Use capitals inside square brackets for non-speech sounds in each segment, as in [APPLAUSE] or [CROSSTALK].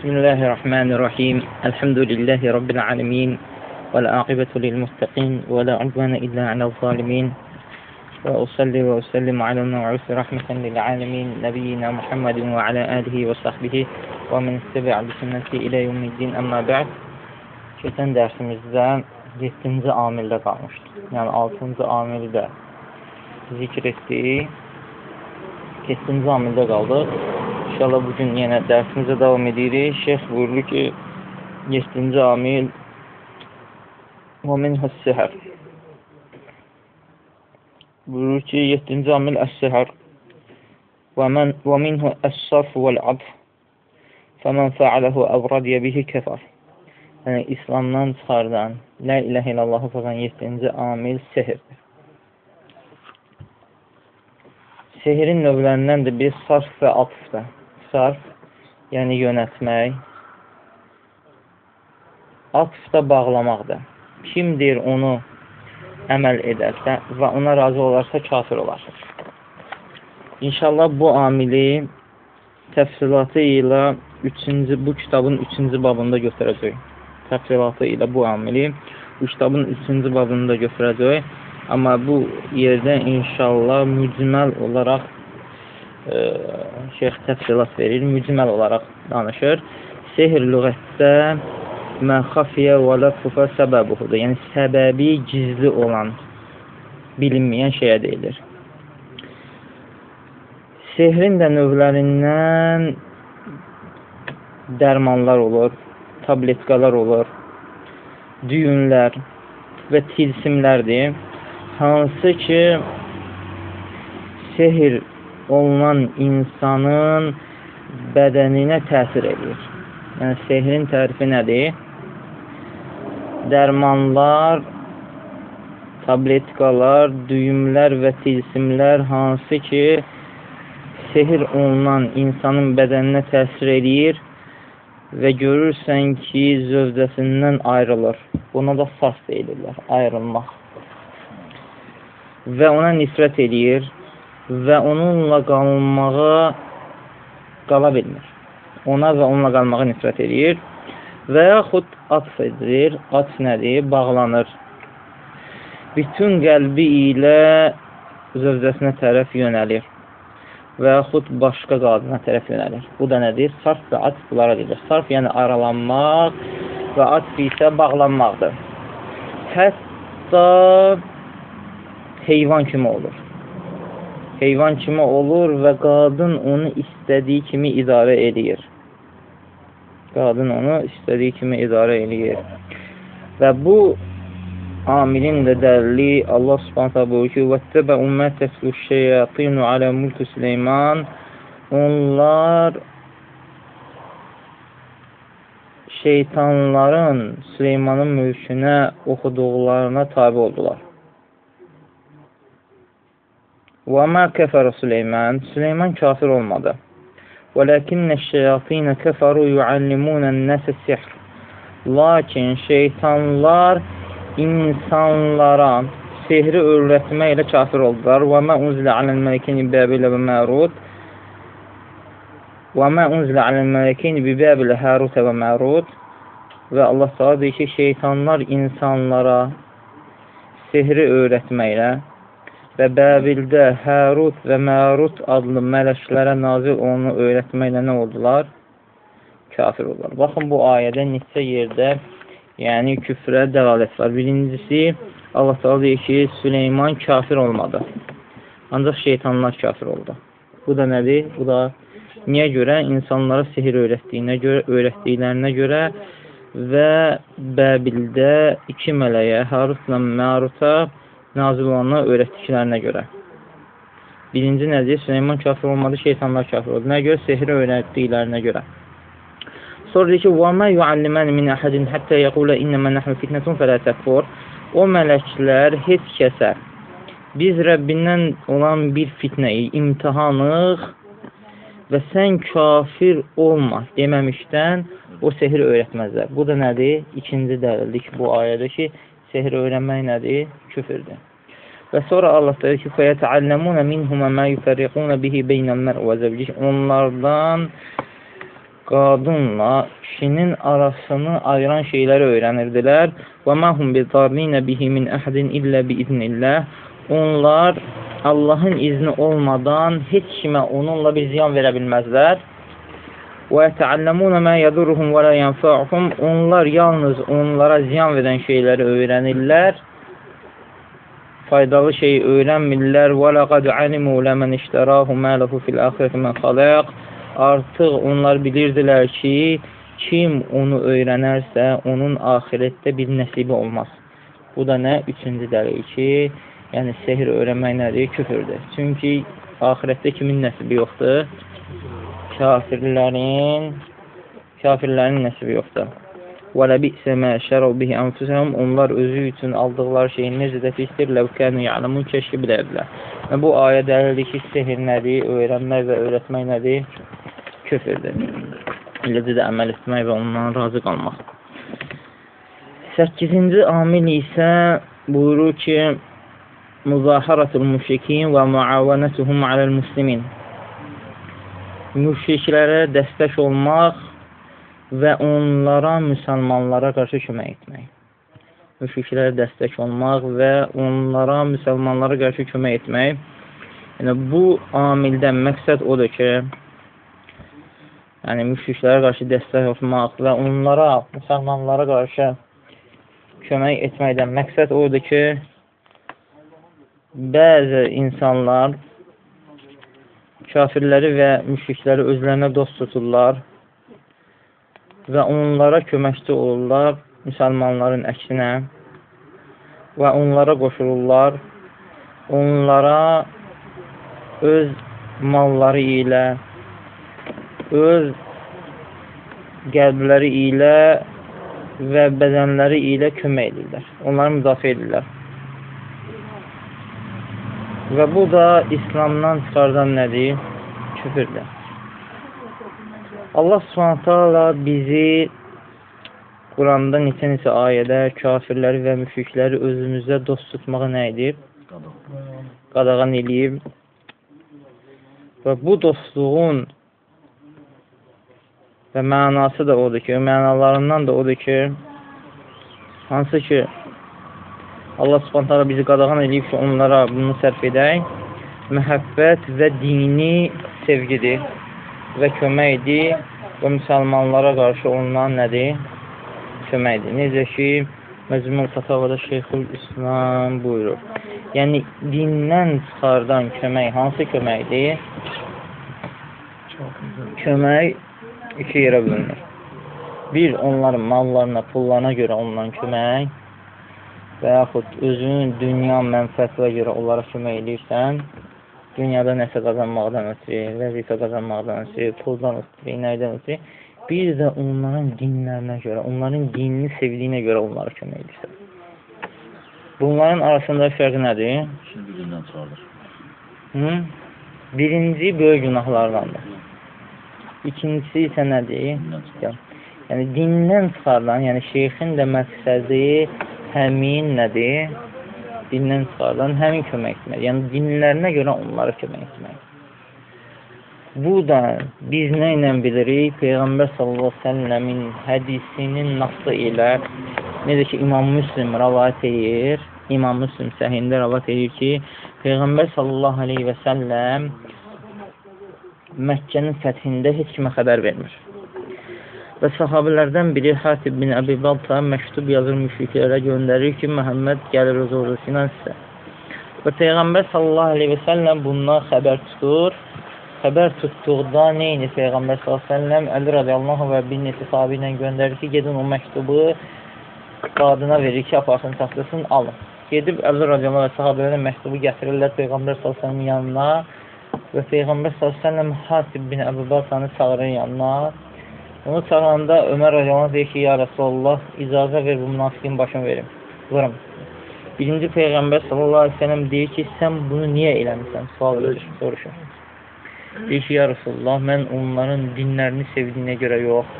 بسم الله الرحمن الرحيم الحمد لله رب العالمين والعاقبة للمتقين ولا عدوان إلا على الظالمين وأصلي وأسلم على المبعوث رحمة للعالمين نبينا محمد وعلى آله وصحبه ومن اتبع بسنته إلى يوم الدين أما بعد Keçən dərsimizdə 7-ci amildə qalmışdı. Yəni 6-cı amildə zikr etdik. 7-ci amildə qaldıq. İnşallah bugün yenə dərsimizə davam edirik. Şeyx buyurdu ki, 7-ci amil və minhə sihər. Buyurur ki, 7-ci amil əs-sihər və minhə əs-sarf vəl-adf fəmən fəaləhu əvradiyə bihi kəfər. Yəni, İslamdan çıxardan, Lə iləhə illallahı fəqən 7-ci amil sehirdir. Sehirin növlərindən də bir sarf və atfdır. Sarf, yəni yönətmək, atf da bağlamaqdır. Kim deyir onu əməl edərsə və ona razı olarsa kafir olar. İnşallah bu amili təfsilatı ilə üçüncü, bu kitabın üçüncü babında götürəcəyik təfsilatı ilə bu amili bu kitabın 3-cü babında götürəcək. Amma bu yerdə inşallah mücməl olaraq şeyx təfsilat verir, mücməl olaraq danışır. Sehr lüğətdə mən xafiyə və la xufə səbəbuhudur. Yəni, səbəbi gizli olan, bilinməyən şeyə deyilir. Sehrin də növlərindən dərmanlar olur, tabletkalar olur, düyünlər və tilsimlərdir. Hansı ki, sehir olunan insanın bədəninə təsir edir. Yəni, sehrin tərifi nədir? Dərmanlar, tabletkalar, düyümlər və tilsimlər hansı ki, sehir olunan insanın bədəninə təsir edir və görürsən ki, zövcəsindən ayrılır. Buna da sas deyilirlər, ayrılmaq. Və ona nifrət edir və onunla qalmağa qala bilmir. Ona və onunla qalmağa nifrət edir və yaxud atf edir. Atf nədir? Bağlanır. Bütün qəlbi ilə zövcəsinə tərəf yönəlir və yaxud başqa qadına tərəf yönəlir. Bu da nədir? Sarf və atf bunlara deyilir. Sarf yəni aralanmaq və atf isə bağlanmaqdır. Hətta heyvan kimi olur. Heyvan kimi olur və qadın onu istədiyi kimi idarə edir. Qadın onu istədiyi kimi idarə edir. Və bu amilin də dəlili Allah Subhanahu buyurur ki: "Vəttəbə ümmətəslu şeyatinu alə mulku Süleyman." Onlar şeytanların Süleymanın mülkünə oxuduqlarına tabi oldular. Və mə kəfərə Süleyman, Süleyman kafir olmadı. Vələkinnə şeyatinə kəfəru yuallimunən nəsə sihr. Lakin şeytanlar insanlara sehri öyrətməklə kafir oldular. Və mə unzilə aləl mələkini bəbilə və mərud və mə unzilə aləl mələkini bəbilə hərutə və mərud və Allah s.ə. deyir ki, şeytanlar insanlara sehri öyrətməklə və Bəbildə Hərut və Mərut adlı mələklərə nazil onu öyrətməklə nə oldular? Kafir oldular. Baxın, bu ayədə neçə yerdə yəni küfrə dəlalət var. Birincisi, Allah Teala deyir ki, Süleyman kafir olmadı. Ancaq şeytanlar kafir oldu. Bu da nədir? Bu da niyə görə? İnsanlara sihir öyrətdiyinə görə, öyrətdiklərinə görə və Bəbildə iki mələyə, Harutla Məruta nazil olanına öyrətdiklərinə görə. Birinci nədir? Süleyman kafir olmadı, şeytanlar kafir oldu. Nə görə? Sehri öyrətdiklərinə görə. Sonra deyir ki, وَمَا يُعَلِّمَنِ مِنْ أَحَدٍ حَتَّى يَقُولَ إِنَّمَا نَحْنُ فِتْنَةٌ فَلَا تَكْفُرْ O mələklər heç kəsə biz Rəbbindən olan bir fitnəyik, imtihanıq və sən kafir olma deməmişdən o sehir öyrətməzlər. Bu da nədir? İkinci dəlildir ki, bu ayədə ki, sehir öyrənmək nədir? Küfürdür. Və sonra Allah deyir ki, فَيَتَعَلَّمُونَ مِنْهُمَ مَا يُفَرِّقُونَ بِهِ بَيْنَ الْمَرْءِ وَزَوْجِهِ Onlardan qadınla kişinin arasını ayıran şeyləri öyrənirdilər. Və ma hum bidarrin bihi min ahadin illə biiznillah. Onlar Allahın izni olmadan heç kimə onunla bir ziyan verə bilməzlər. Və yətəalləmunə mə yədurruhum və la yənfa'uhum. Onlar yalnız onlara ziyan verən şeyləri öyrənirlər. Faydalı şeyi öyrənmirlər. Və laqad alimu ləmən iştərahu mə lehu fil axirəti mən xalaq. Artıq onlar bilirdilər ki, kim onu öyrənərsə, onun axirətdə bir nəsibi olmaz. Bu da nə? Üçüncü dəlil ki, yəni sehir öyrənmək nədir? Küfürdür. Çünki axirətdə kimin nəsibi yoxdur? Kafirlərin kafirlərin nəsibi yoxdur. Və lə bi'sə mə şərəv bihi anfusəhum onlar özü üçün aldıqları şeyin necə də pisdir, ləv kənu ya'lamun kəşki bilərdilər. Və bu ayə dəlildir ki, sehir nədir, öyrənmək və öyrətmək nədir? Küfürdür. Eləcə də əməl etmək və ondan razı qalmaq. 8-ci amil isə buyurur ki, muzaharatul müşrikin və muavanətuhum aləl muslimin müşriklərə dəstək olmaq və onlara, müsəlmanlara qarşı kömək etmək. Müşriklərə dəstək olmaq və onlara, müsəlmanlara qarşı kömək etmək. Yəni, bu amildən məqsəd odur ki, yəni, müşriklərə qarşı dəstək olmaq və onlara, müsəlmanlara qarşı kömək etməkdən məqsəd odur ki, bəzi insanlar kafirləri və müşrikləri özlərinə dost tuturlar və onlara köməkçi olurlar müsəlmanların əksinə və onlara qoşulurlar, onlara öz malları ilə, öz qəlbləri ilə və bədənləri ilə kömək edirlər. Onları müdafiə edirlər. Və bu da İslamdan çıxardan nədir? Küfürdür. Allah subhanətə bizi Quranda neçə-neçə ayədə kafirləri və müşrikləri özümüzdə dost tutmağı nə edib? Qadağan eləyib. Və bu dostluğun və mənası da odur ki, mənalarından da odur ki, hansı ki, Allah subhanətə bizi qadağan edib ki, onlara bunu sərf edək. Məhəbbət və dini sevgidir və köməkdir və müsəlmanlara qarşı olunan nədir? Köməkdir. Necə ki, Məcmul Fatavada Şeyxül İslam buyurur. Yəni, dindən çıxardan kömək hansı köməkdir? Kömək iki yerə bölünür. Bir, onların mallarına, pullarına görə olunan kömək və yaxud özünün dünya mənfəətinə görə onlara kömək edirsən, dünyada nəsə qazanmaqdan ötürü, vəzifə qazanmaqdan ötürü, puldan ötürü, nəydən ötürü, bir də onların dinlərinə görə, onların dinini sevdiyinə görə onlara kömək edirsən. Bunların arasında fərq nədir? İkini bir-birindən çıxardır. Hı? Birinci böyük günahlardandır. İkincisi isə nədir? Yəni dindən çıxarılan, yəni şeyxin də məqsədi həmin nədir? Dindən çıxardan həmin kömək etmək. Yəni dinlərinə görə onlara kömək etmək. Bu da biz nə ilə bilirik? Peyğəmbər sallallahu əleyhi və səlləmin hədisinin naslı ilə necə ki İmam Müslim rivayet edir, İmam Müslim səhihində rivayet edir ki, Peyğəmbər sallallahu əleyhi və səlləm Məkkənin fəthində heç kimə xəbər vermir. Və sahabələrdən biri Hatib bin Əbi Balta məktub yazır müşriklərə göndərir ki, Məhəmməd gəlir öz ordusu ilə sizə. Və Peyğəmbər sallallahu aleyhi və səlləm bundan xəbər tutur. Xəbər tutduqda neyini Peyğəmbər sallallahu aleyhi və səlləm Əli radiyallahu və bir neçə sahabi ilə göndərir ki, gedin o məktubu qadına verir ki, aparsın, çatdırsın, alın. Gedib Əli radiyallahu və sahabələrə məktubu gətirirlər Peyğəmbər sallallahu aleyhi və səlləmin yanına və Peyğəmbər sallallahu aleyhi və səlləm Hatib bin Əbi Baltanı çağırır yanına Onu çağıranda Ömər Rəcalan deyir ki, ya Rəsulullah, icazə ver bu münafiqin başını verim, vurum. Birinci Peyğəmbər sallallahu aleyhi ve sellem deyir ki, sən bunu niyə eləmirsən? Sual verir, soruşur. Deyir ki, ya Rəsulullah, mən onların dinlərini sevdiyinə görə yox.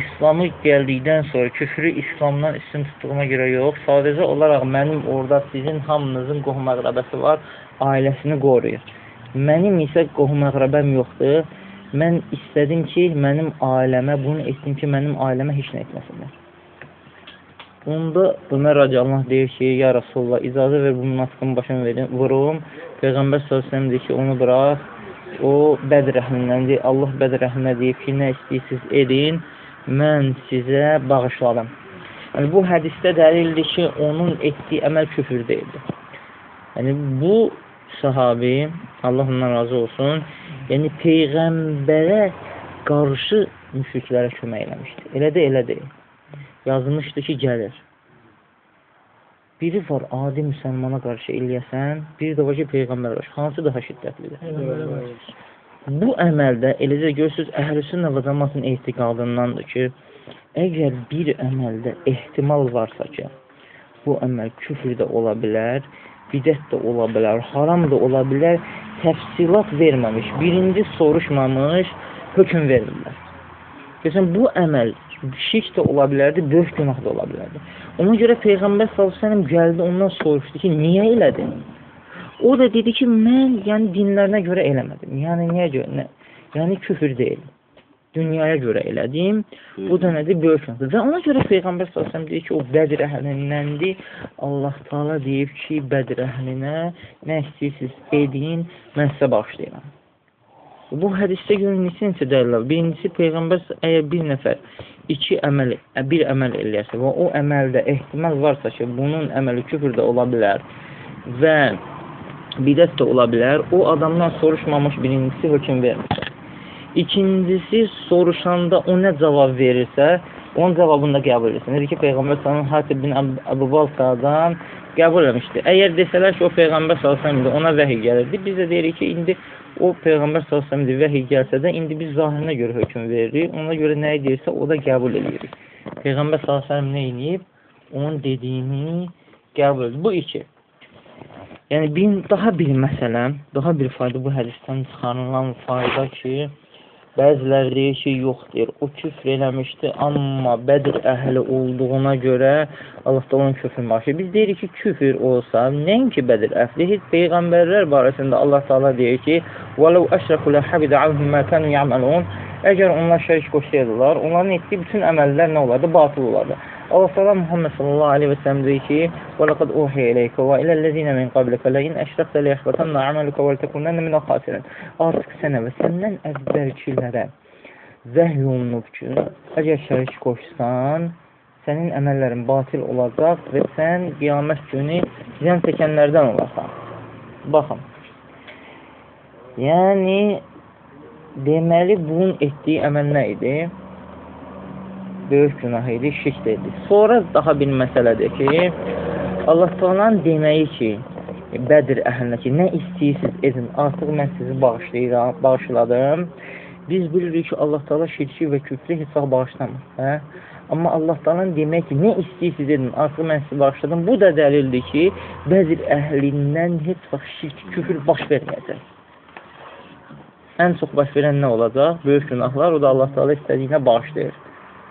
İslamı gəldikdən sonra küfrü İslamdan üstün tutduğuna görə yox. Sadəcə olaraq mənim orada sizin hamınızın qohum əqrəbəsi var, ailəsini qoruyur. Mənim isə qohum əqrəbəm yoxdur mən istədim ki, mənim ailəmə, bunu etdim ki, mənim ailəmə heç nə etməsinlər. Onda Ömər radiyallahu deyir ki, ya Rasulullah, icazə ver bu münafıqın başını verin, vurum. Peyğəmbər s.ə.v deyir ki, onu bıraq. O Bədr əhlindəndir. Allah Bədr əhlinə deyib ki, nə istəyirsiniz edin, mən sizə bağışladım. Yəni, bu hədisdə dəlildir ki, onun etdiyi əməl küfür deyildir. Yəni, bu sahabi, Allah ondan razı olsun, yəni Peyğəmbərə qarşı müşriklərə kömək eləmişdir. Elə də elə deyil yazmışdı ki, gəlir. Biri var, adi müsəlmana qarşı eləyəsən, biri də var ki, Peyğəmbər qarşı. Hansı daha şiddətlidir? Bu əməldə, eləcə görürsünüz, əhlüsün və cəmatın etiqadındandır ki, əgər bir əməldə ehtimal varsa ki, bu əməl küfür də ola bilər, bidət də ola bilər, haram da ola bilər, təfsilat verməmiş, birinci soruşmamış, hökm verirlər. Görürsən, bu əməl şirk də ola bilərdi, böyük günah da ola bilərdi. Ona görə Peyğəmbər s.ə.v gəldi, ondan soruşdu ki, niyə elədin? O da dedi ki, mən yəni dinlərinə görə eləmədim. Yəni niyə görə? Nə? Yəni küfür deyil. Dünyaya görə elədim. Bu da nədir? Böyük günahdır. Və ona görə Peyğəmbər s.ə.v deyir ki, o Bədir əhlindəndir. Allah Taala deyib ki, Bədir əhlinə nə istəyirsiniz edin, mən sizə bağışlayıram. Bu hədisdə görün neçə neçə dəlillər. Birincisi Peyğəmbər əgər bir nəfər iki əməl, bir əməl eləyərsə və o əməldə ehtimal varsa ki, bunun əməli küfür də ola bilər və bidət də ola bilər, o adamdan soruşmamış birincisi hökm vermir. İkincisi, soruşanda o nə cavab verirsə, onun cavabını da qəbul edirsən. Dedi ki, Peyğəmbər sallallahu Hatib bin Əbu Balqadan qəbul etmişdi. Əgər desələr ki, o Peyğəmbər sallallahu ona vəhiy gəlirdi, biz də deyirik ki, indi o Peyğəmbər s.ə.v vəhiy gəlsə də, indi biz zahirinə görə hökm veririk. Ona görə nə edirsə, o da qəbul edirik. Peyğəmbər s.ə.v nə edib? Onun dediyini qəbul edir. Bu iki. Yəni, bir, daha bir məsələ, daha bir fayda bu hədisdən çıxarılan fayda ki, Bəziləri ki, yox deyir, o küfr eləmişdi, amma Bədr əhli olduğuna görə Allah da onun küfrünü bağışlayır. Biz deyirik ki, küfr olsa, nəinki Bədr əhli, heç peyğəmbərlər barəsində Allah Taala deyir ki, "Vəlau əşrəku la habida anhum ma kanu ya'malun." Əgər onlar şərik qoşsaydılar, onların etdiyi bütün əməllər nə olardı? Batıl olardı. Allah Muhammed sallallahu aleyhi ve sellem deyir ki: "Və laqad uhiya ileyke və ilellezina min qablika la in əşraqta la yahbatanna amaluka və takunanna min al-khasirin." Artıq sənə və səndən əvvəlkilərə vəhy olunub ki, əgər şərik qoşsan, sənin əməllərin batil olacaq və sən qiyamət günü ziyan çəkənlərdən olarsan. Baxın. Yəni deməli bunun etdiyi əməl nə idi? Böyük günah idi, şirk dedi. Sonra daha bir məsələdir ki, Allah Taala'nın deməyi ki, Bədir əhlinə ki, nə istəyirsiniz edin, artıq mən sizi bağışlayıram, bağışladım. Biz bilirik ki, Allah Taala şirki və küfrü heç vaxt bağışlamır. Hə? Amma Allah Taala'nın demək ki, nə istəyirsiniz edin, artıq mən sizi bağışladım. Bu da dəlildir ki, Bədir əhlindən heç vaxt şirk, küfür baş verməyəcək. Ən çox baş verən nə olacaq? Böyük günahlar, o da Allah Taala istədiyinə bağışlayır.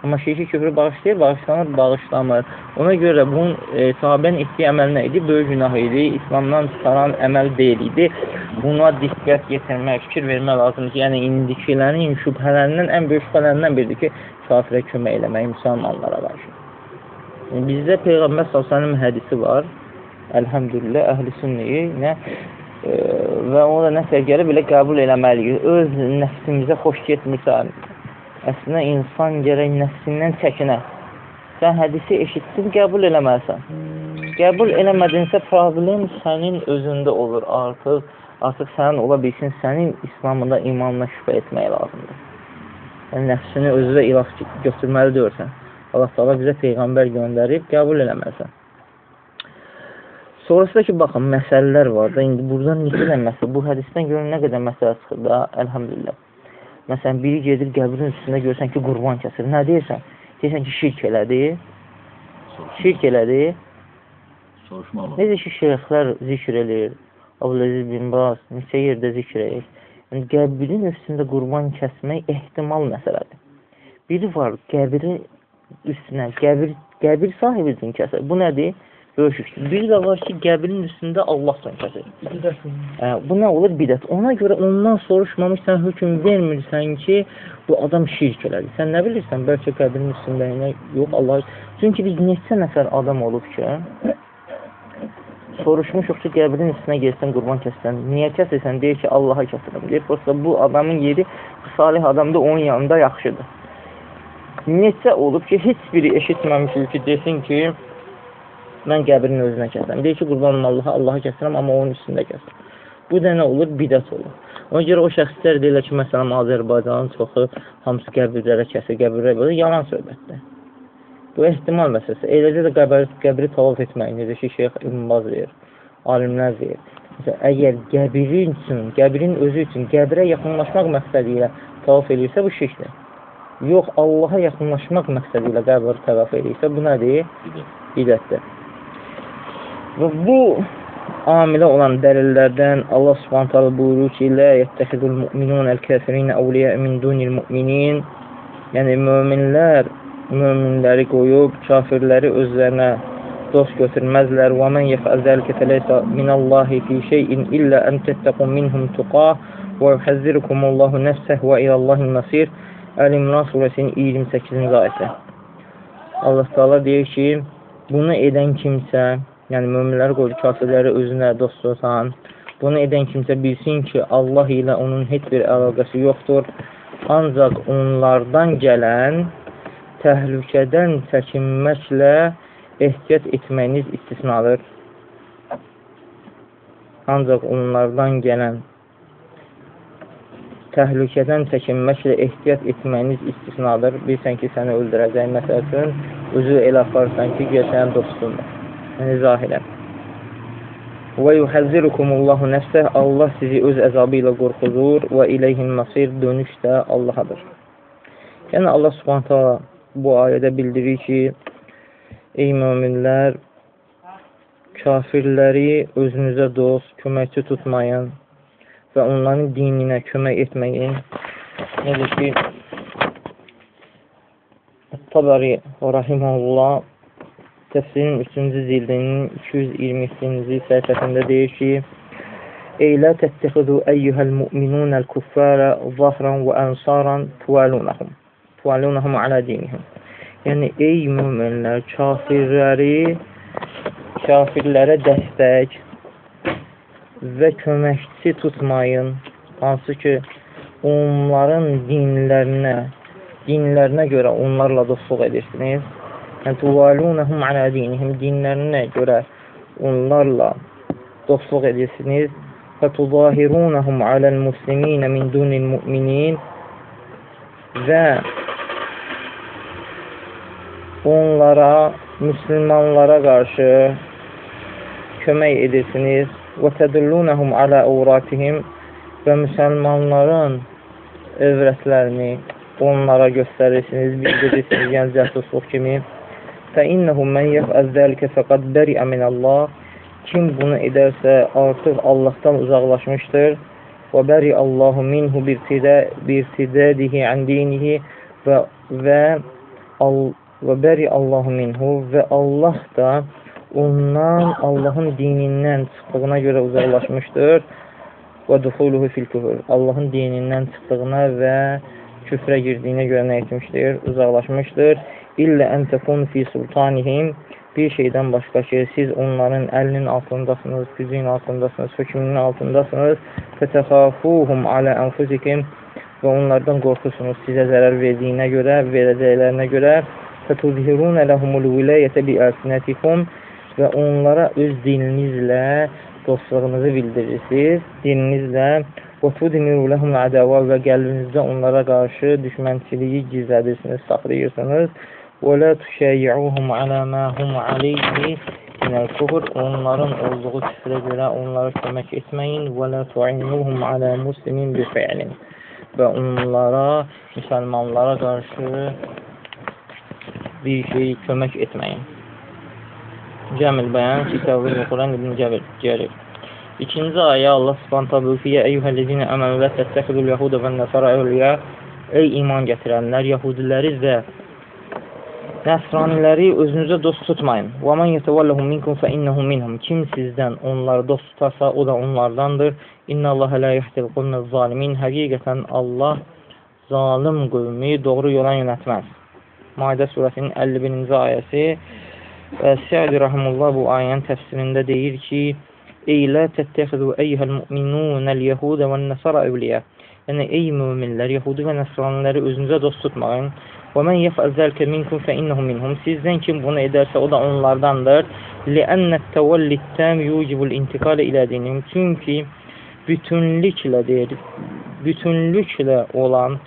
Amma şirki küfrü bağışlayır, bağışlanır, bağışlamır. Ona görə bunun e, sahabənin etdiyi əməl nə idi? Böyük günah idi, İslamdan çıxaran əməl deyil idi. Buna diqqət yetirmək, fikir vermək lazımdır ki, yəni indikilərin şübhələrindən, ən böyük şübhələrindən biridir ki, kafirə kömək eləmək müsəlmanlara qarşı. Yəni, bizdə Peyğəmbər s.ə.v hədisi var. Əlhəmdülillah, əhl-i sünniyi nə e, və ona nəsə gəlib belə qəbul eləməliyik. Öz nəfsimizə xoş getmirsə, Əslində, insan gərək nəfsindən çəkinə. Sən hədisi eşitsin, qəbul eləməlisən. Qəbul eləmədinsə, problem sənin özündə olur artıq. Artıq sənin ola bilsin, sənin İslamında, imanına şübhə etmək lazımdır. Yəni, nəfsini özünə ilah götürməli deyirsən. Allah Taala bizə Peyğəmbər göndərib, qəbul eləməlisən. Sonrası da ki, baxın, məsələlər var da, indi buradan neçə də məsələ, bu hədisdən görün nə qədər məsələ çıxır da, əlhamdülillah. Məsələn, biri gedir qəbrin üstündə görsən ki, qurban kəsir. Nə deyirsən? Deyirsən ki, şirk elədi. Şirk elədi. Soruşmalı. Necə ki, şeyxlər zikr eləyir. Abdüləziz bin Baz neçə yerdə zikr eləyir. Yəni, qəbrin üstündə qurban kəsmək ehtimal məsələdir. Biri var, qəbrin üstünə, qəbir, qəbir sahibi üçün kəsir. Bu nədir? Böyük şirkdir. Bir də var ki, qəbrin üstündə Allahla kəsir. Hə, bu nə olur? Bidət. Ona görə ondan soruşmamışsan, hökm vermirsən ki, bu adam şirk elədi. Sən nə bilirsən? Bəlkə qəbrin üstündə nə? Yox, Allah. Çünki biz neçə nəfər adam olub ki, soruşmuşuq ki, qəbrin üstünə gelsən, qurban kəsən. Niyə kəsirsən? Deyir ki, Allaha kəsirəm. Deyir, prosta bu adamın yeri salih adamda onun yanında yaxşıdır. Neçə olub ki, heç biri eşitməmişik ki, desin ki, mən qəbrin özünə kəsəm. Deyir ki, qurbanım Allaha, Allaha kəsirəm, amma onun üstündə kəsirəm. Bu da nə olur? Bidət olur. Ona görə o şəxslər deyirlər ki, məsələn, Azərbaycanın çoxu hamısı qəbirlərə kəsir, qəbirlərə belə yalan söhbətdir. Bu ehtimal məsələsi. Eləcə də qəbri, qəbri tavaf etməyin, necə ki, Şeyx İbn Baz deyir, alimlər deyir. Məsələn, əgər qəbrin üçün, qəbrin özü üçün qəbrə yaxınlaşmaq məqsədi ilə tavaf edirsə, bu şirkdir. Yox, Allaha yaxınlaşmaq məqsədi ilə qəbri tavaf edirsə, bu nədir? Bidətdir. Və bu amilə olan dəlillərdən Allah Subhanahu taala buyurur ki: "La yettehidul mu'minun el-kafirin awliya min dunil mu'minin." Yəni möminlər möminləri qoyub kafirləri özlərinə dost götürməzlər. "Və men yef'al zalika falaysa minallahi fi şey'in illa an tattaqu minhum tuqah və yuhazzirukumullahu nafsahu və ilallahil masir." Əl-İmran surəsinin 28-ci ayəsi. Allah Taala deyir ki, bunu edən kimsə yəni möminləri qoydu kafirləri özünə dost tutan. Bunu edən kimsə bilsin ki, Allah ilə onun heç bir əlaqəsi yoxdur. Ancaq onlardan gələn təhlükədən çəkinməklə ehtiyat etməyiniz istisnadır. Ancaq onlardan gələn təhlükədən çəkinməklə ehtiyat etməyiniz istisnadır. Bilsən ki, səni öldürəcək, məsəl üçün, özü elə aparsan ki, gəl sənin dostundur yəni zahirən. Və yuhəzzirukumullahu nəfsəh Allah sizi öz əzabı ilə qorxudur və iləyhin masir dönüş də Allahadır. Yəni Allah Subhanahu bu ayədə bildirir ki, ey möminlər kafirləri özünüzə dost, köməkçi tutmayın və onların dininə kömək etməyin. Necə ki, Tabari rahiməhullah təfsirin 3-cü cildinin 222-ci səhifəsində deyir ki, Ey la təttəxidu əyyuhəl müminunəl kuffara zahran və ansaran tuvalunahum. Tuvalunahum alə dinihim. Yəni, ey müminlər, kafirləri, kafirlərə dəstək və köməkçi tutmayın. Hansı ki, onların dinlərinə, dinlərinə görə onlarla dostluq edirsiniz Tuvalunəhum alə dinihim, dinlərinə görə onlarla dostluq edirsiniz. Və tuzahirunəhum aləl musliminə min dunil müminin və onlara, müsəlmanlara qarşı kömək edirsiniz. Və tədullunəhum alə uğratihim və müsəlmanların övrətlərini onlara göstərirsiniz, bildirirsiniz, yəni cəsusluq kimi. فإنه من yef'al zəlikə fəqad bəriə minəllah Kim bunu edərsə artıq Allahdan uzaqlaşmışdır. Və bəri Allahu minhu birtidədihi an dinihi və və al, və bəri Allahu minhu və Allah da ondan Allahın dinindən çıxdığına görə uzaqlaşmışdır. Və duxuluhu fil küfür. Allahın dinindən çıxdığına və küfrə girdiyinə görə nə etmişdir? Uzaqlaşmışdır illə ən təkun fi sultanihim bir şeydən başqa ki, siz onların əlinin altındasınız, gücün altındasınız, hökmünün altındasınız. Fətəxafuhum alə ənfusikim və onlardan qorxursunuz sizə zərər verdiyinə görə, verəcəklərinə görə. Fətuzhirunə ləhumul vilayətə bi əlsinətikum və onlara öz dininizlə dostluğunuzu bildirirsiniz, dininizlə və tudmiru ləhum ədəvə və qəlbinizdə onlara qarşı düşmənçiliyi gizlədirsiniz, saxlayırsınız. Və la tuşəyi'uhum alə mə hum aleyhi minəl kufr. Onların olduğu küfrə görə onlara kömək etməyin. Və la tu'inuhum alə muslimin bi fi'lin. Və onlara, müsəlmanlara qarşı bir şey kömək etməyin. Cəmil bəyan kitabı Quran ibn Cəbir gəlir. İkinci ayə Allah Subhanahu buyurur ki: "Ya eyyuhellezine amanu la tattakhidul yahuda ven nasara awliya" Ey iman gətirənlər, Yahudiləri və Nəsraniləri özünüzə dost tutmayın. Və men yetevallahum minkum fe innehu minhum. Kim sizdən onları dost tutarsa, o da onlardandır. İnnallaha la yahdil qawmez zalimin. Həqiqətən Allah zalim qövmü doğru yola yönətməz. Maidə surəsinin 51-ci ayəsi və Səudi rahimullah bu ayənin təfsirində deyir ki: "Ey la təttəxizu eyyuhel mu'minunəl yehudə və nəsara evliya." Yəni ey möminlər, yəhudi və nəsraniləri özünüzə dost tutmayın. Və men yef'al zalika minkum fe innehu minhum. Sizdən kim bunu edərsə, o da onlardandır. Li'anna at-tawalli tam yujibu al-intikal ila dinihim. Çünki bütünlüklə deyir, bütünlüklə olan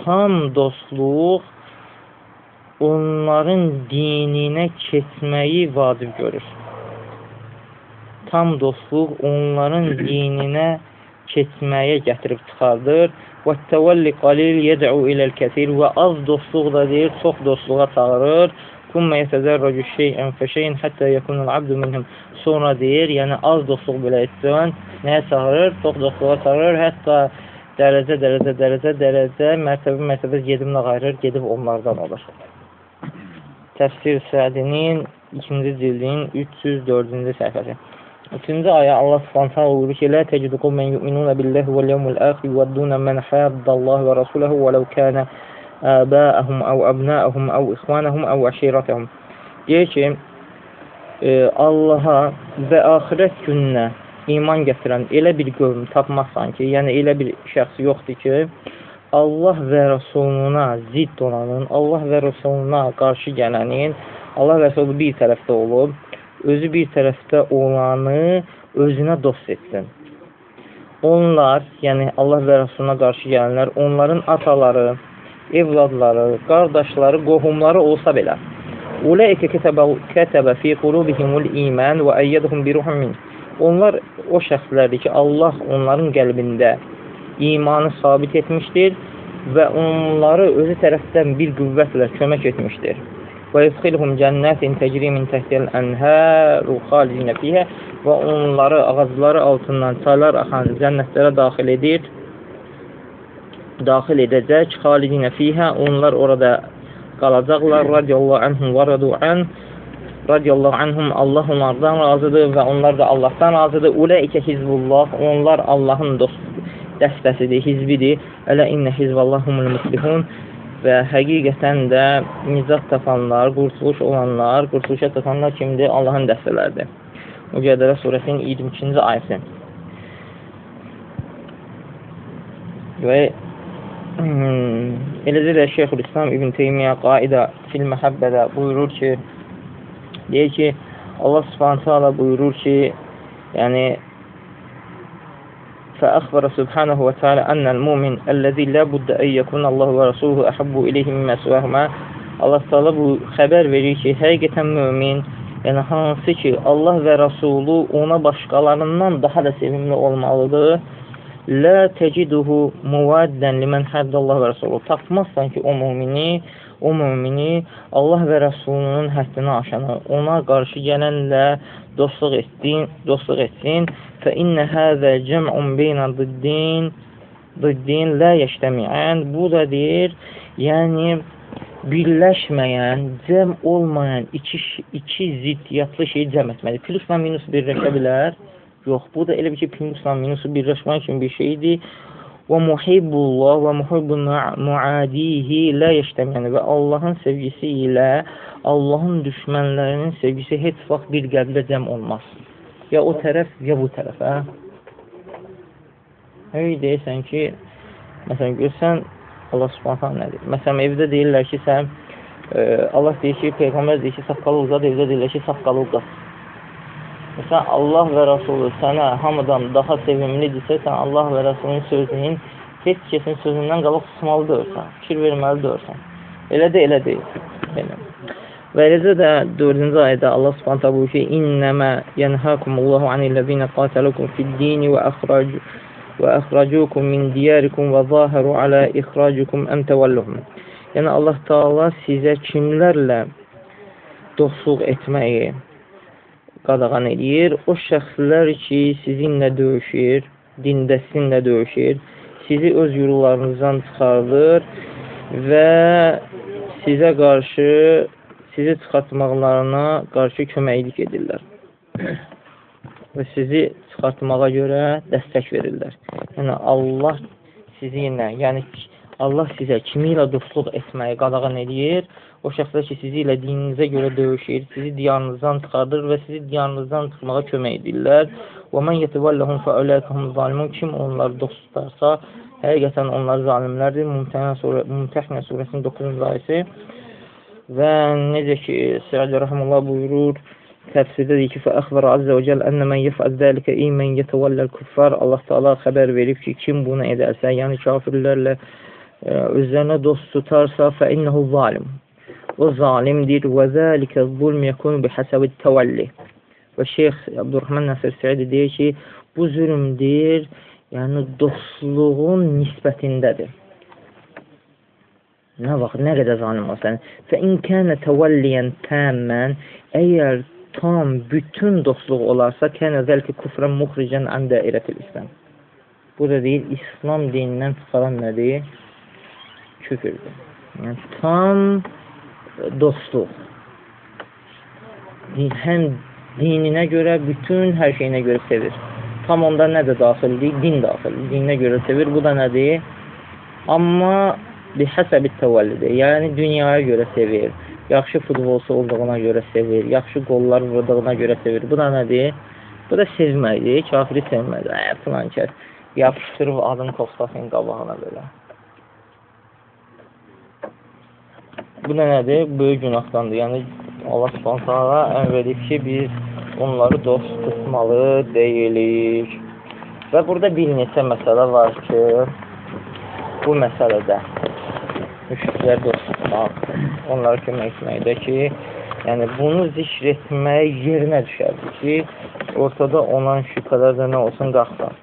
tam dostluq onların dininə keçməyi vacib görür. Tam dostluq onların dininə keçməyə gətirib çıxardır. Təvəlli qalil yəd'u iləl kəsir və az dostluq da deyir, çox dostluğa çağırır. Kummə yətəzərrəcu şeyən fəşəyin həttə yəkunul abdu minhum. Sonra deyir, yəni az dostluq belə etsən, nəyə çağırır? Çox dostluğa çağırır. Hətta dərəcə, dərəcə, dərəcə, dərəcə, mərtəbə, mərtəbə gedimlə qayırır, gedib onlardan olur. Təfsir Sədinin 2-ci cildin 304-cü səhifəsi. Üçüncü ayə Allah Subhanahu buyurur ki: "La tecidu qawmen yu'minuna billahi vel yawmil akhir yuwadduna men haddallaha ve rasulahu ve law kana aba'ahum aw abna'ahum aw ikhwanahum aw ashiratahum." Deyir ki, e, Allaha və axirət gününə iman gətirən elə bir qövm tapmazsan ki, yəni elə bir şəxs yoxdur ki, Allah və Rəsuluna zidd olanın, Allah və Rəsuluna qarşı gələnin, Allah və Rəsulu bir tərəfdə olub, özü bir tərəfdə olanı özünə dost etsin. Onlar, yəni Allah və Rəsuluna qarşı gələnlər, onların ataları, evladları, qardaşları, qohumları olsa belə. Ulaika kətəbə fi qulubihimul iman və əyyədhum bi ruhun min. Onlar o şəxslərdir ki, Allah onların qəlbində imanı sabit etmişdir və onları özü tərəfdən bir qüvvətlə kömək etmişdir yudxilhum cənnatin təcri min təhtiyəl ənhəru xalicinə fiyhə və onları ağacları altından çaylar axan cənnətlərə daxil edir daxil edəcək xalicinə fiyhə onlar orada qalacaqlar radiyallahu anhum və radu an radiyallahu anhum Allah onlardan razıdır və onlar da Allahdan razıdır uləikə hizbullah onlar Allahın dost dəstəsidir, hizbidir ələ innə hizvallahumul müslihun və həqiqətən də nicat tapanlar, qurtuluş olanlar, qurtuluşa tapanlar kimdir? Allahın dəstələridir. Mücədələ surəsinin 22-ci ayəsi. Və [CLEARS THROAT] eləcə də Şeyxülislam İbn Teymiyyə qaidə fil məhəbbədə buyurur ki, deyir ki, Allah subhanətə buyurur ki, yəni فأخبر سبحانه وتعالى أن المؤمن الذي لا بد أن يكون الله ورسوله أحب إليه مما سواهما Allah Taala bu xəbər verir ki, həqiqətən mömin, yəni hansı ki, Allah və Rəsulu ona başqalarından daha da sevimli olmalıdır. La teciduhu muvaddən limən həddəllah və Rəsulu. Tapmazsan ki, o mümini, o mümini Allah və Rəsulunun həddini aşanı, ona qarşı gələnlə dostluq etsin, dostluq etsin فإن هذا جمع بين ضدين ضدين la yeştemiyen bu da deyir, yəni birləşməyən, cəm olmayan iki, iki ziddiyyatlı şeyi cəm etməlidir. Plusla minus birləşə bilər. Yox, bu da elə bir ki, plusla minusu birləşmək üçün bir şeydir. Və muhibbullah və muhibbun muadihi la yeştemiyen və Allahın sevgisi ilə Allahın düşmənlərinin sevgisi heç vaxt bir qəlbdə cəm olmaz. Ya o tərəf, ya bu tərəf, hə? Hey deyirsən ki, məsələn, görsən, Allah subhanətən nədir? Məsələn, evdə deyirlər ki, sən, e, Allah deyir ki, Peyğəmbər deyir ki, saqqalı uzad, evdə deyirlər ki, saqqalı uzad. Məsələn, Allah və Rasulü sənə hamıdan daha sevimlidirsə, sən Allah və Rasulun sözünün heç kəsin sözündən qabaq susmalı deyirsən, fikir verməli deyirsən. Elə də elə deyil. Belə. Və eləcə də 4-cü ayədə Allah Subhanahu buyurur ki: "İnnəmə yenhəkumullahu anillezina qatalukum fid-dini və əxracu və əxracukum min diyarikum və zahiru ala ixracikum an tawalluhum." Yəni Allah Taala sizə kimlərlə dostluq etməyi qadağan edir? O şəxslər ki, sizinlə döyüşür, dində sizinlə döyüşür, sizi öz yurtlarınızdan çıxardır və sizə qarşı sizi çıxartmaqlarına qarşı köməklik edirlər. [COUGHS] Və sizi çıxartmağa görə dəstək verirlər. Yəni, Allah sizinlə, yəni Allah sizə kimi ilə dostluq etməyi qadağan edir, o şəxslər ki, sizi ilə dininizə görə döyüşür, sizi diyarınızdan çıxardır və sizi diyarınızdan çıxmağa kömək edirlər. Və mən yetevallahum fəuləykəhum zalimun kim onları dost tutarsa, həqiqətən onlar zalimlərdir. Mümtəhənə surə, Mümtəhənə surəsinin 9-cu ayəsi. Və necə ki, Səəd rəhməllah buyurur, təfsirdə deyir ki, fəəxbər azza və cəl ənə mən yefəz dəlikə imən yetevəlləl kuffar. Allah Taala xəbər verib ki, kim bunu edərsə, yəni kafirlərlə özlərinə dost tutarsa fə innəhu zalim. O zalimdir və zəlikə zulm yəkunu bihəsəbi təvəlli. Və Şeyx Abdurrahman Nasir Səidi deyir ki, bu zülmdir, yəni dostluğun nisbətindədir. Vaxt, nə qədər zalim olsan. Fə in kənə təvəlliyən təmmən, əgər tam, bütün dostluq olarsa, kənə zəlki kufrən muxricən ən dairətil İslam. Burada deyir, İslam dinindən çıxaran nədir? küfürdür. Yəni, tam dostluq. Həm dininə görə, bütün hər şeyinə görə sevir. Tam onda nə də daxildir? Din daxildir. Dininə görə sevir. Bu da nədir? Amma bihəsəbi təvəllidir. Yəni, dünyaya görə sevir. Yaxşı futbolçu olduğuna görə sevir. Yaxşı qollar vurduğuna görə sevir. Bu da nədir? Bu da sevməkdir. Kafiri sevməkdir. Ə, filan kəs yapışdırıb adın Kostasın qabağına belə. Bu da nədir? Böyük günahdandır. Yəni, Allah subhanətələ əmr edib ki, biz onları dost tutmalı deyilik. Və burada bir neçə məsələ var ki, bu məsələdə müşriklər dost tutmaq, onları kömək etməkdə ki, yəni bunu zikr etmək yerinə düşərdir ki, ortada olan şübhələr də nə olsun qalxsın.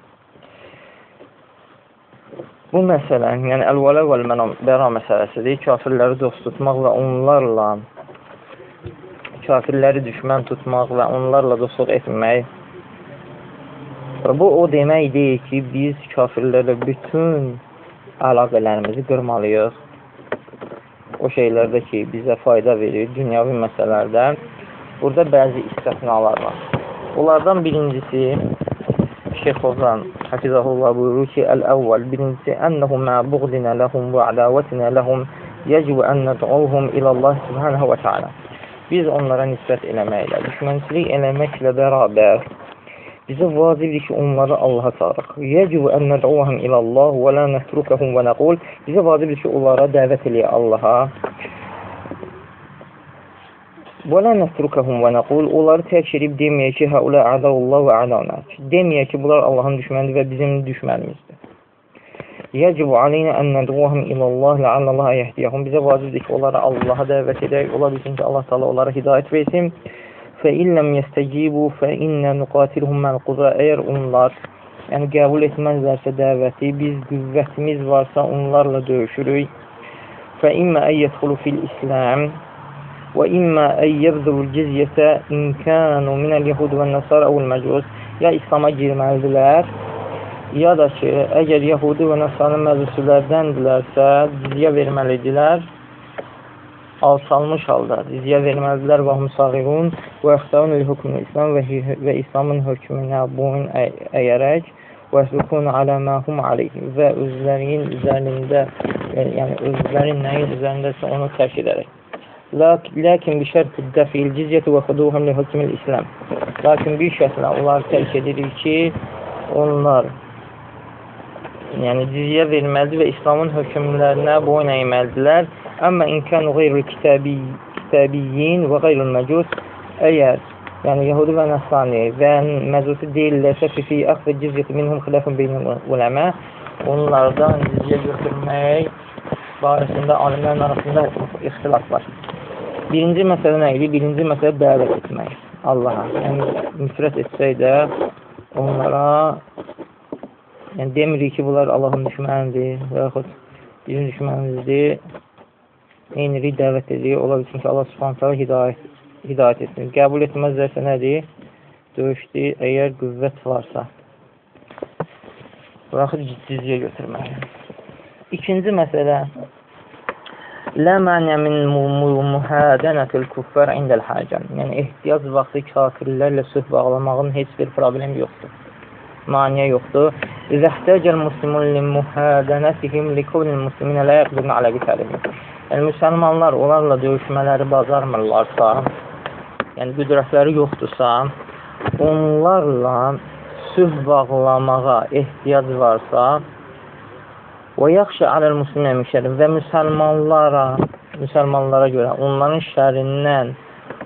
Bu məsələ, yəni əl-vələ vəl-bəra məsələsidir. Kafirləri dost tutmaq və onlarla kafirləri düşmən tutmaq və onlarla dostluq etmək. Və bu o demək deyil ki, biz kafirlərlə bütün əlaqələrimizi qırmalıyıq. O şeylərdə ki, bizə fayda verir, dünyavi məsələlərdə. Burada bəzi istisnalar var. Bunlardan birincisi Şeyx Fozan Hafizahullah buyurur ki, Əl-əvvəl, birincisi, ənəhu mə buğdinə ləhum və ədavətinə ləhum yəcib ən nəd'uhum ilallah subhanəhu və teala. Biz onlara nisbət eləməklə, düşmənçilik eləməklə bərabər bizə vacibdir ki, onları Allaha çağırıq. Yəcib ən nəd'uhum ilallah və la nətrukəhum və nəqul. Bizə vacibdir ki, onlara dəvət eləyək Allaha Və la nətrukəhum və nəqul onları tərk edib deməyək ki, həulə ədəullah və ədana. Deməyək ki, bunlar Allahın düşmənidir və bizim düşmənimizdir. Yəcibu aleyna ən nədğuhum ilallah ləallallah yəhdiyəhum. Bizə vacibdir ki, onlara Allaha dəvət edək. Ola bilsin ki, Allah Taala onlara hidayət versin. Fə illəm yəstəcibu fə innə nuqatilhum məl qudra. Əgər onlar yəni qəbul etməzlərsə dəvəti, biz qüvvətimiz varsa onlarla döyüşürük. Fə immə əyyədxulu fil İslam və immə əyyəbzul cizyətə imkanu minəl yəhud və nəsar əvəl məcus ya İslama girməlidirlər, ya da ki, əgər yəhudi və nəsarı məcusilərdəndirlərsə, cizyə verməlidirlər, alçalmış halda cizyə verməlidirlər və hum sağirun və əxtəun il-hükmü İslam və, və İslamın hökmünə boyun əyərək və əslukun alə məhum aleyhi və özlərinin üzərində, yəni özlərin nəyin üzərindəsə onu tərk edərək. Lakin bi şərti dəfil cizyəti və xuduhum li hökmül İslam. Lakin bir şərtlə onlar tərk edirik ki, onlar yəni cizyə verməlidir və İslamın hökmlərinə boyun əyməlidirlər. Amma imkan qeyri kitabi, kitabiyyin və qeyri məcus əgər yəni Yahudi və Nəsrani və məcusi deyirlərsə fi əxv cizyəti minhum xilafun beynul uləmə onlardan cizyə götürmək barəsində alimlərin arasında ixtilaf var. Birinci məsələ nə idi? Birinci məsələ dəvət etmək Allaha. Yəni, nifrət etsək də onlara yəni, demirik ki, bunlar Allahın düşmənidir və yaxud bizim düşmənimizdir. Eynilik dəvət edirik. Ola bilsin ki, Allah subhanətələ hidayət, hidayət etsin. Qəbul etməzlərsə nədir? Döyüşdür, əgər qüvvət varsa. Yaxud ciddizliyə götürmək. İkinci məsələ La məni min muhadənətil kuffar indəl həcəm. Yəni, ehtiyac vaxtı kafirlərlə sülh bağlamağın heç bir problem yoxdur. Maniyə yoxdur. İzə ihtəcəl muslimun li muhadənətihim li kuvlil musliminə lə yəqdirun alə qitəlihim. Yəni, müsəlmanlar onlarla döyüşmələri bacarmırlarsa, yəni qüdrətləri yoxdursa, onlarla sülh bağlamağa ehtiyac varsa, və yaxşı aləl muslimin müşərin və müsəlmanlara, müsəlmanlara görə onların şərindən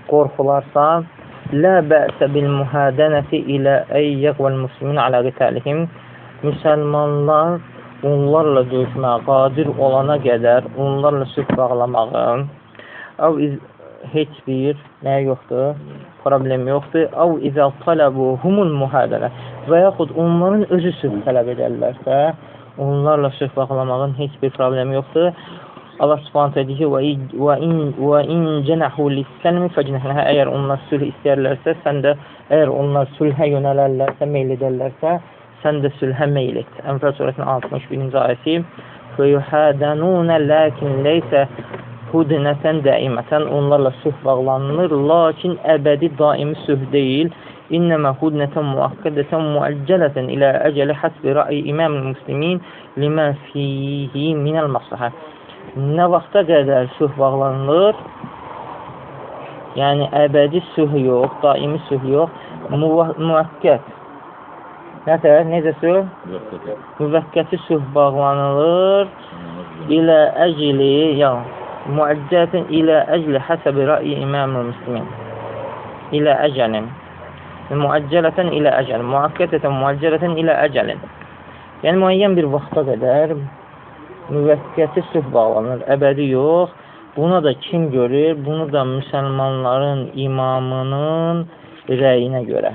qorxularsa, lə bəsə bil mühədənəti ilə əyyəq vəl muslimin alə qitəlihim. Müsəlmanlar onlarla döyüşməyə qadir olana qədər onlarla sülh bağlamağı əv heç bir nə yoxdur, problem yoxdur. Əv izə tələbu humul mühədənə və yaxud onların özü sülh tələb edərlərsə, onlarla sülh bağlamağın heç bir problemi yoxdur. Allah Subhanahu deyir ki: "Və in və in canahu lis-salmi fajnahha." Əgər onlar sülh istəyirlərsə, sən də əgər onlar sülhə yönələrlərsə, meyl edərlərsə, sən də sülhə meyl et. Ənfəl surəsinin 61-ci ayəsi: "Və yuhadanuna lakin leysa hudnatan daimatan." Onlarla sülh bağlanılır, lakin əbədi daimi sülh deyil. İnnəmə hudnətən muakkədətən muəccələtən ilə əcəli həsbi rəyi imam müslimin limə fihi minəl maslahə. Nə vaxta qədər sülh bağlanılır? Yəni, əbədi sülh yox, daimi sülh yox, müvəkkət. Nətər? Necə sülh? Müvəkkəti sülh bağlanılır ilə əcli, yəni, müəccələtən ilə əcli həsəbi rəyi imam müslimin. İlə əcəlin müəccələtən ilə əcəl, müəkkətətən müəccələtən ilə əcəlin. Yəni, müəyyən bir vaxta qədər müvəkkəti sülh bağlanır, əbədi yox. Buna da kim görür? Bunu da müsəlmanların imamının rəyinə görə.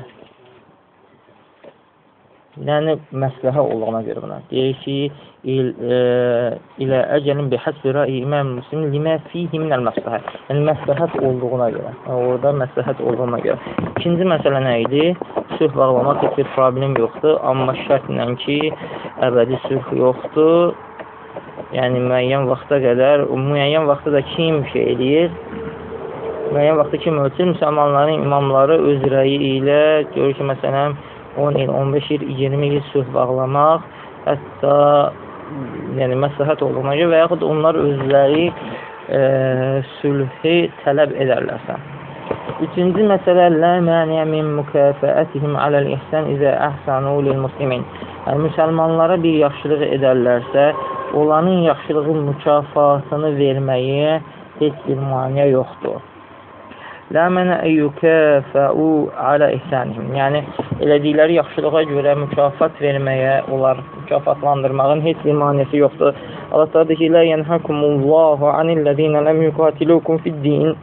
Yəni, məsləhə olduğuna görə buna. Deyir ki, il, e, ilə əcəlin bi həsbi rəyi imam muslim limə fihi minəl məsləhə. Yəni, məsləhət olduğuna görə. Orada məsləhət olduğuna görə. İkinci məsələ nə idi? Sülh bağlamaq heç bir problem yoxdur, amma şərtlə ki, əbədi sülh yoxdur. Yəni, müəyyən vaxta qədər, müəyyən vaxtda da kim şey eləyir? Müəyyən vaxtda kim ölçür? Müsəlmanların imamları öz rəyi ilə görür ki, məsələn, 10 il, 15 il, 20 il sülh bağlamaq, hətta yəni məsləhət olduğuna görə və yaxud onlar özləri e, sülhü tələb edərlərsə. Üçüncü məsələ lə məniyə min mükəfəətihim aləl ihsan izə əhsanu lil muslimin. Yəni müsəlmanlara bir yaxşılıq edərlərsə, onların yaxşılığın mükafatını verməyə heç bir maniyə yoxdur. لا من أن يكافئوا على إحسانهم. يعني إلى ديلر يخشلغة جورة مكافات فرمية ولار مكافات لاندر مغن هيت لمانيسي يخطر الله تعالى لا ينهاكم الله عن الذين لم يقاتلوكم في الدين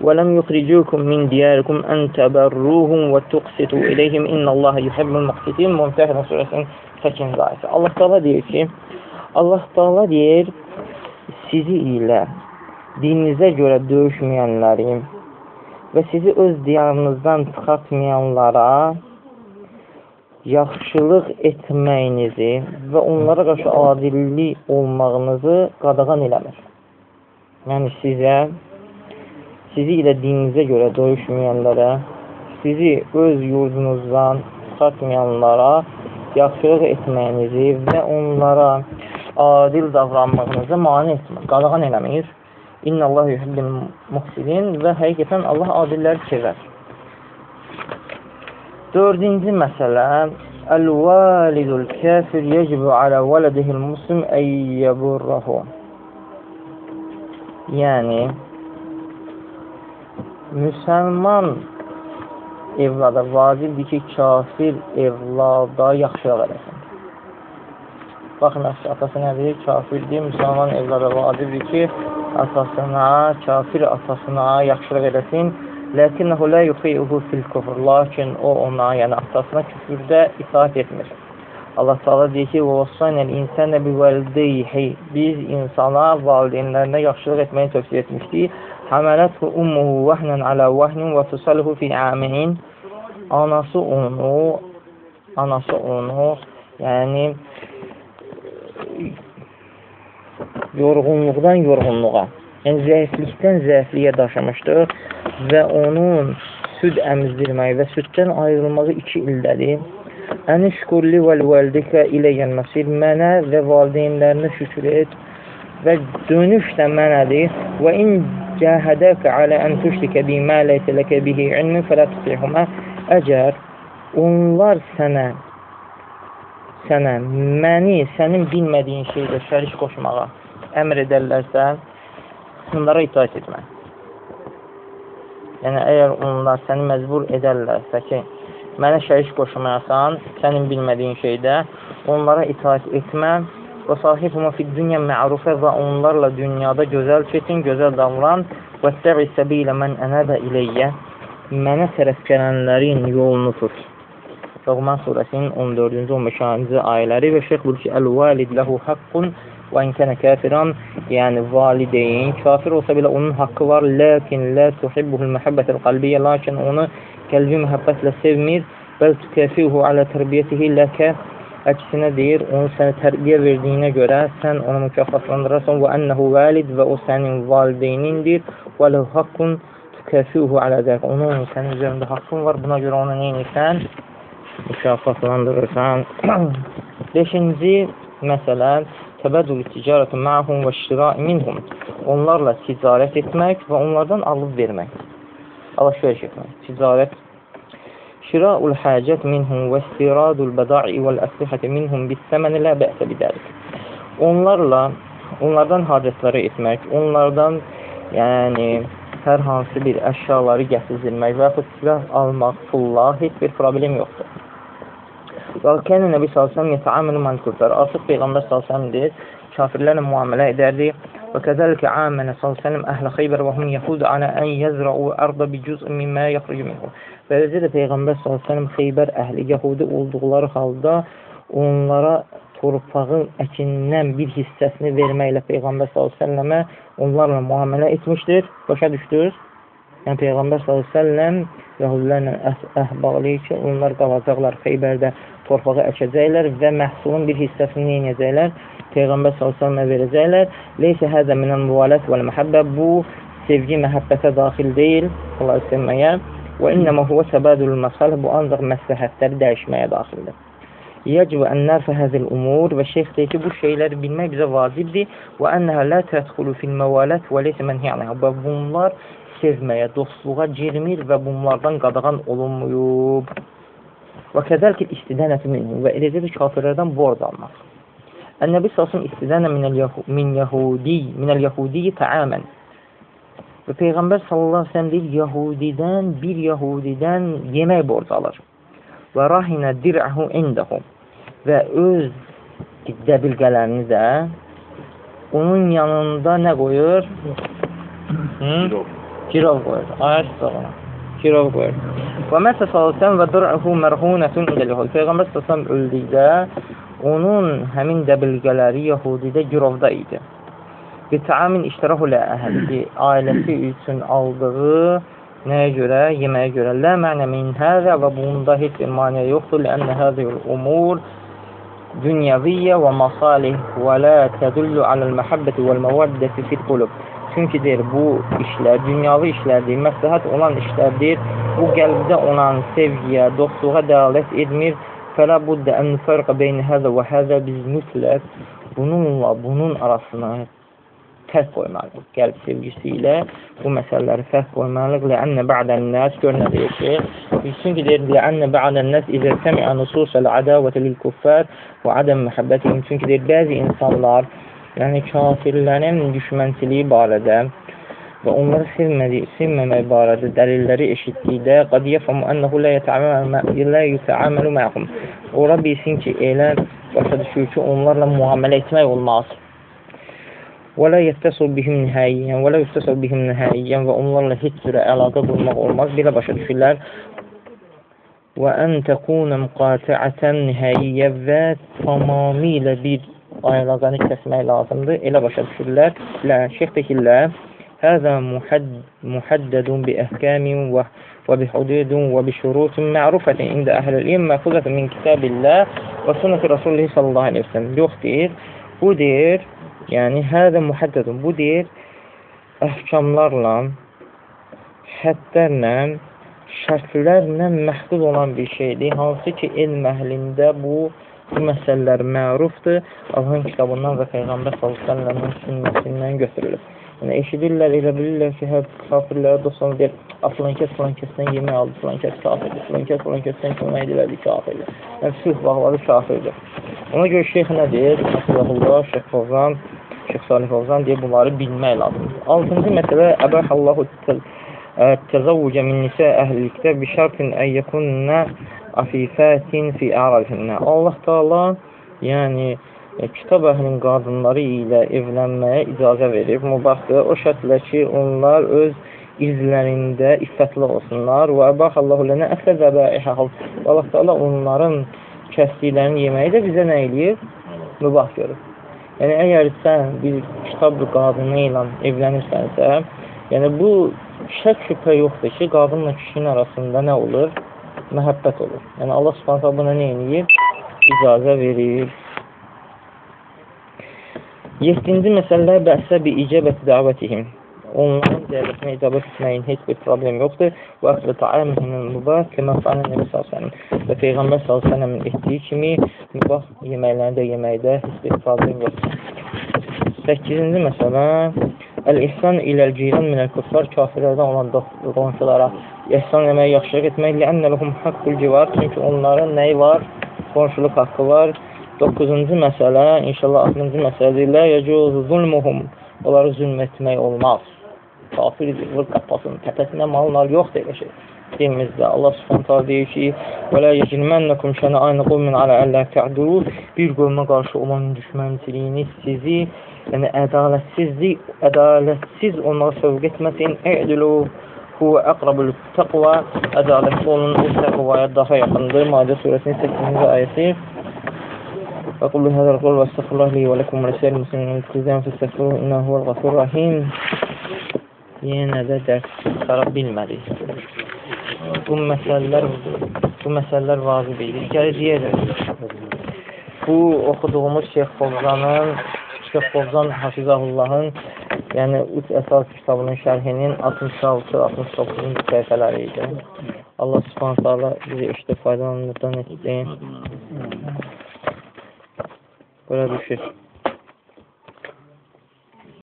ولم يخرجوكم من دياركم أن تبروهم وتقسطوا إليهم. إن الله يحب المقسطين. ممتحنا سورة سكين زائفة الله تعالى دير الله تعالى دير سيزي إله dininizə görə döyüşməyənlərin və sizi öz diyarınızdan çıxartmayanlara yaxşılıq etməyinizi və onlara qarşı adillik olmağınızı qadağan eləmir. Yəni sizə, sizi ilə dininizə görə döyüşməyənlərə, sizi öz yurdunuzdan çıxartmayanlara yaxşılıq etməyinizi və onlara adil davranmağınızı mani etmir, qadağan eləmir. İnnəllahu yuhibbul muhsinin və həqiqətən Allah adilləri sevər. Dördüncü məsələ Əl-validul kafir yecibu alə vələdihil muslim əyyeburrahu Yəni müsəlman evlada vacibdir ki, kafir evlada yaxşılıq eləsin. Baxın, atası nə deyir? Kafirdir, müsəlman evlada vacibdir ki, atasına, kafir atasına yaxşılıq eləsin. Ləkinnəhu lə yuxiuhu fil kufr. Lakin o ona, yəni atasına küfürdə itaat etmir. Allah Taala deyir ki: "Və vasaynəl insana bi valideyhi." Biz insana valideynlərinə yaxşılıq etməyi tövsiyə etmişdik. Hamalatu ummuhu vahnan ala wahnin və tusaluhu fi amin. Anası onu, anası onu, yəni yorğunluqdan yorğunluğa, yəni zəiflikdən zəifliyə daşımışdır və onun süd əmizdirməyi və süddən ayrılmağı iki ildədir. Əni şükürli vəl vəldikə ilə yənməsir, mənə və valideynlərinə şükür et və dönüş də mənədir. Və in cəhədəkə alə ən tüşrikə bimə ləysə ləkə bihi ilmin fələ tutihumə əgər onlar sənə sənə məni sənin bilmədiyin şeydə şərik qoşmağa əmr edərlərsə, onlara itaat etmə. Yəni, əgər onlar səni məcbur edərlərsə ki, mənə şərik qoşmayasan, sənin bilmədiyin şeydə, onlara itaat etmə və sahibuma fid dünya mərufə və onlarla dünyada gözəl keçin, gözəl davran və təbi səbilə mən ənəbə iləyyə mənə tərəf gələnlərin yolunu tut. Loğman surəsinin 14-cü 15-ci ayələri və şeyx buyurur ki, Əl-valid ləhu haqqun və inkənə kafiran, yəni valideyn kafir olsa belə onun haqqı var, lakin la tuhibbuhul məhəbbətəl qalbiyyə, lakin onu qəlbi məhəbbətlə sevmir, bəl tükəfihu alə tərbiyyətihi ləkə əksinə deyir, onu sənə tərbiyə verdiyinə görə sən onu mükafatlandırırsan və ənəhu valid və o sənin valideynindir və ləhu haqqun tükəfihu alə zəq. Onun sənin üzərində haqqın var, buna görə onu neynirsən? Mükafatlandırırsan. [CLEARS THROAT] Beşinci məsələ təbədül ticarəti məhum və şira minhum. Onlarla ticarət etmək və onlardan alıb vermək. Alış-veriş etmək. Ticarət Şiraul hacət minhum və istiradul bəda'i vəl əslihəti minhum bis-səməni la bə'sə bidəlik. Onlarla onlardan hacətləri etmək, onlardan yəni hər hansı bir əşyaları gətirmək və yaxud silah almaq, pulla heç bir problem yoxdur. Və kənə Nəbi s.ə.v yətəamilu mən küfər. Artıq Peyğəmbər s.ə.v deyir, kafirlərlə müamilə edərdi. Və kəzəlikə amənə s.ə.v əhlə xeybər və hum yəhud alə ən yəzrəu ərdə bi cüz'ün mimmə yaxrucu minhu. Və eləcə də Peyğəmbər s.ə.v xeybər əhli yəhudi olduqları halda onlara torpağın əkindən bir hissəsini verməklə Peyğəmbər s.ə.və onlarla müamilə etmişdir. Başa düşdünüz? Yəni Peyğəmbər s.ə.v Yahudilərlə əh bağlayır ki, onlar qalacaqlar Xeybərdə torpağı əkəcəklər və məhsulun bir hissəsini yenəcəklər. Peyğəmbər s.ə.və verəcəklər. Leysə həzə minən müvalət və məhəbbə bu sevgi məhəbbətə daxil deyil, Allah istəməyə. Və innəmə huvə səbədül məsalih bu ancaq məsləhətləri dəyişməyə daxildir. Yəcib ən nərfə həzil umur və şeyx deyir ki, bu şeyləri bilmək bizə vacibdir və ənəhə lə tədxulu fil məvalət və leysə mənhiyyənə və bunlar sevməyə, dostluğa girmir və bunlardan qadağan olunmuyub. Və kəzəlki istidənəti minhum və eləcə də kafirlərdən borc almaq. Ən-Nəbi sallallahu istidənə min yəhudi, minəl yəhudi təamən. Və Peyğəmbər sallallahu əleyhi və səlləm deyir, Yahudidən bir Yahudidən yemək borc alır. Və rahinə dir'əhu indəhu. Və öz dəbilqələrini də onun yanında nə qoyur? Hı? Girov qoyur. Ayət sağına. Mərhunətun ilə yəhud. Peyğəmbər sallallahu öldükdə onun həmin dəbilqələri Yahudidə girovda idi. Bir təamin iştirahu lə əhəli ailəsi üçün aldığı nəyə görə? Yeməyə görə. Lə mənə min həzə və bunda heç bir maniyə yoxdur. Lənnə həzəl umur dünyaviyyə və masalih və lə tədullu aləl məhəbbəti vəl məvəddəti fil qulub. Çünki deyir, bu işlər dünyavi işlərdir, məsləhət olan işlərdir. Bu qəlbdə olan sevgiyə, dostluğa dəlalət etmir. Fələ buddə ən fərqə beyni həzə və həzə biz mütləq bununla bunun arasına fərq qoymalıyıq. Qəlb sevgisi ilə bu məsələləri fərq qoymalıyıq. Ləənnə ba'dən nəs gör nə deyir ki, çünki deyir, ləənnə ba'dən nəs izə səmiə nususəl ədavətə lil kuffar və ədəm məhəbbətihim. Çünki deyir, bəzi insanlar yəni kafirlərin düşmənçiliyi barədə və onları sevmədi, sevməmək barədə dəlilləri eşitdikdə qad yəfəmu ənəhu la yətəamalu məhum. Ora bilsin ki, elə başa düşür ki, onlarla müamilə etmək olmaz. Və la yəttəsul bihim nihayiyən və la yəttəsul bihim nihayiyən və onlarla heç cürə əlaqə qurmaq olmaz. Belə başa düşürlər. Və ən təkuna müqati'ətən nihayiyyə və tamamilə bir əlaqəni kəsmək lazımdır. Elə başa düşürlər. Lə, şeyx deyirlər, Həzə muhaddədun bi əhkəmin və və bi hududun və bi şurutin ma'rufatin ində əhlil ilm məxuzətun min kitabillah və sünnəti Rasulullah sallallahu aleyhi ve sellem. Yox deyir, bu deyir, Yəni, hədə mühəddədun. Bu deyir, əhkamlarla, həddlərlə, şərtlərlə məhdud olan bir şeydir. Hansı ki, elm əhlində bu, bu məsələlər mərufdur. Allahın kitabından və Peyğəmbər s.ə.v-in sünnəsindən götürülür. Yəni, eşidirlər, elə bilirlər ki, hə, kafirlərə dostlar deyir, filan kəs filan kəsdən yemək aldı, filan kəs kafirdir, filan kəs filan kəsdən kömək edilərdi, kafirdir. Yəni, sülh bağları kafirdir. Ona görə şeyx nə deyir? Əsələhullah, Şeyx Fovzan, Şeyx Salih Fovzan deyir, bunları bilmək lazımdır. Altıncı məsələ, əbəhallahu təzavvücə min nisə əhlilikdə bi şərtin ən yekunna afifətin fi ərəfinnə. Allah Taala yəni e, kitab əhlinin qadınları ilə evlənməyə icazə verib, mübahdır. O şərtlə ki, onlar öz izlərində iffətli olsunlar. Və əbəhallahu lənə əslə zəbəihəhal. Allah Taala onların kəsdiklərini yeməyi də bizə nə eləyir? Mübah görür. Yəni, əgər sən bir kitab qadını ilə evlənirsənsə, yəni bu şək şübhə yoxdur ki, qadınla kişinin arasında nə olur? Məhəbbət olur. Yəni, Allah subhanətə buna nə eləyir? İcazə verir. Yeddinci məsələ bəhsə bi icəbəti dəvətihim. Onların dəvətinə icabət etməyin heç bir problem yoxdur. Və əslə ta'amihinin mübah kəmə fəalən Nəbi s.ə.v. Və Peyğəmbər s.ə.v-in etdiyi kimi mübah yeməklərini də yeməkdə heç bir problem yoxdur. 8-ci məsələ Əl-İhsan iləl ciran minəl kuffar kafirlərdən olan qonşulara ihsan etmək, yaxşılıq etmək lənnə ləhum haqqul civar çünki onların nəyi var? Qonşuluq haqqı var. 9-cu məsələ, inşallah 60-cı məsələdir. Lə yəcuzu zulmuhum. Onları zülm etmək olmaz. Kafir vur qapasının təpəsinə malın al, yoxdur elə şey. Dinimizdə Allah subhanətə deyir ki, yecilmənnəkum şənə aynı qovmin alə əllə tə'duru Bir qövmə qarşı olan düşmənçiliyiniz sizi, yəni ədalətsizlik, ədalətsiz olmağa sövq etməsin. Ə'dilu هو أقرب للتقوى. أجعل الصوم أشتق ويضحي عندي مادة سورة 60 آية أقول هذا القول وأستغفر الله لي ولكم ورسائل المسلمين والتزام فاستغفروه إنه هو الغفور الرحيم. ين ذاك ربي المالي ثم سلر ثم سلر واجبي كاري ديال هو أخذ غمر شيخ فوزان شيخ فوزان حفظه الله. Yəni üç əsas kitabının şərhinin 66-69-cu səhifələri idi. Allah subhanət hala bizi işte faydalanırdan. Böyle bir şey.